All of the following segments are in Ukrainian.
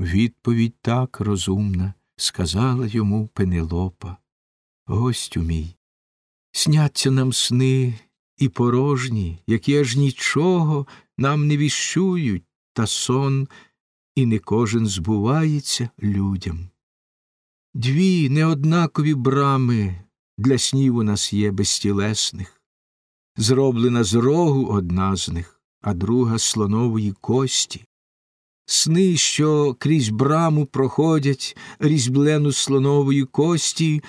Відповідь так розумна, сказала йому Пенелопа. Гостю мій, сняться нам сни і порожні, які аж нічого нам не віщують, та сон, і не кожен збувається людям. Дві неоднакові брами для снів у нас є безтілесних, зроблена з рогу одна з них, а друга слонової кості. Сни, що крізь браму проходять різьблену слонової кості,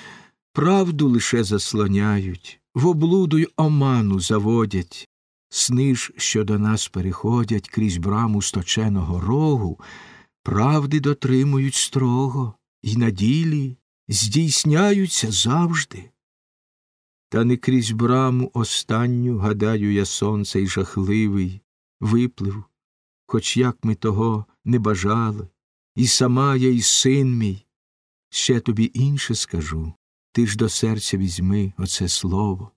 правду лише заслоняють, в облуду й оману заводять, сни ж, що до нас переходять крізь браму сточеного рогу, правди дотримують строго й на ділі здійсняються завжди. Та не крізь браму останню, гадаю я, сонце й жахливий, виплив, хоч як ми того не бажали, і сама я, і син мій. Ще тобі інше скажу ти ж до серця візьми оце слово.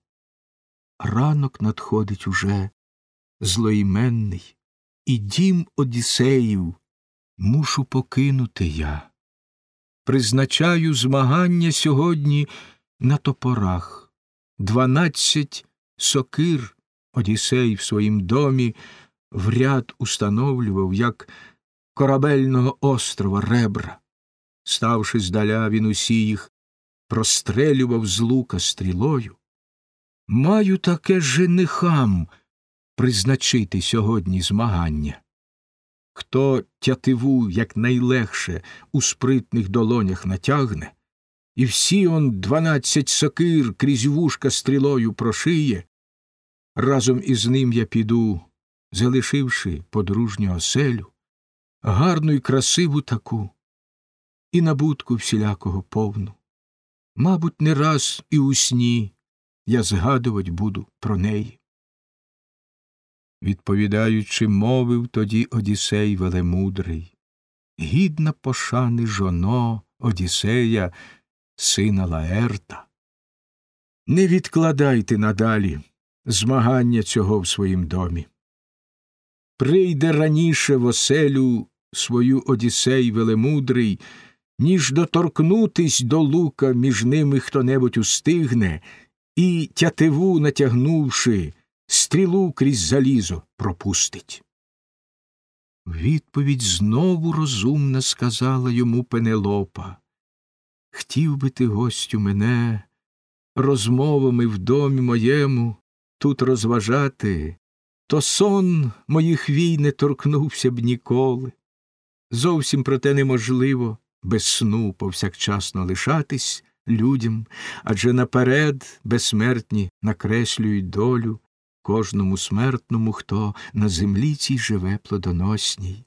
Ранок надходить уже злоіменний, і дім Одіссеїв мушу покинути я. Призначаю змагання сьогодні на топорах. Дванадцять сокир Одіссей в своїм домі в ряд установлював, як корабельного острова ребра. Ставши здаля, він усі їх прострелював з лука стрілою. Маю таке женихам призначити сьогодні змагання. Хто тятиву якнайлегше у спритних долонях натягне, і всі он дванадцять сокир крізь вушка стрілою прошиє, разом із ним я піду, залишивши подружню оселю, гарну й красиву таку, і набутку всілякого повну. Мабуть, не раз і у сні я згадувать буду про неї. Відповідаючи, мовив тоді Одіссей велемудрий, гідна пошани жоно Одіссея, сина Лаерта. Не відкладайте надалі змагання цього в своїм домі. Прийде раніше в оселю свою Одіссей велемудрий, ніж доторкнутись до лука між ними хто небудь устигне, і, тятиву натягнувши, стрілу крізь залізо пропустить. Відповідь знову розумна сказала йому Пенелопа. Хтів би ти, гостю, мене розмовами в домі моєму тут розважати, то сон моїх вій не торкнувся б ніколи. Зовсім проте неможливо без сну повсякчасно лишатись людям, адже наперед безсмертні накреслюють долю кожному смертному, хто на землі цій живе плодоносній.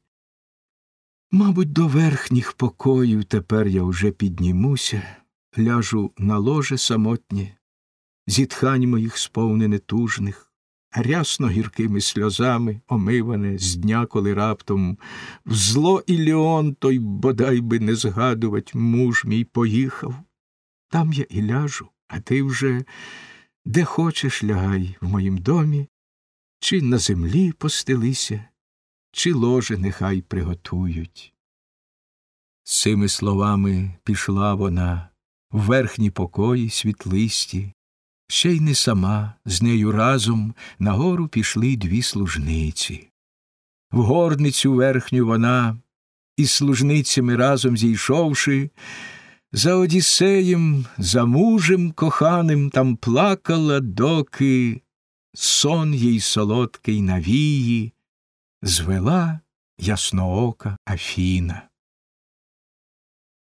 Мабуть, до верхніх покоїв тепер я уже піднімуся, ляжу на ложе самотнє, зітхань моїх сповнене тужних, рясно гіркими сльозами омиване з дня, коли раптом в зло Іліон той бодай би не згадувать муж мій поїхав. Там я і ляжу, а ти вже де хочеш лягай в моїм домі, чи на землі постелися, чи ложе нехай приготують. З цими словами пішла вона в верхні покої світлисті, ще й не сама, з нею разом нагору пішли дві служниці. В горницю верхню вона, із служницями разом зійшовши, за Одіссеєм, за мужем коханим там плакала, доки сон їй солодкий навії звела ясноока Афіна.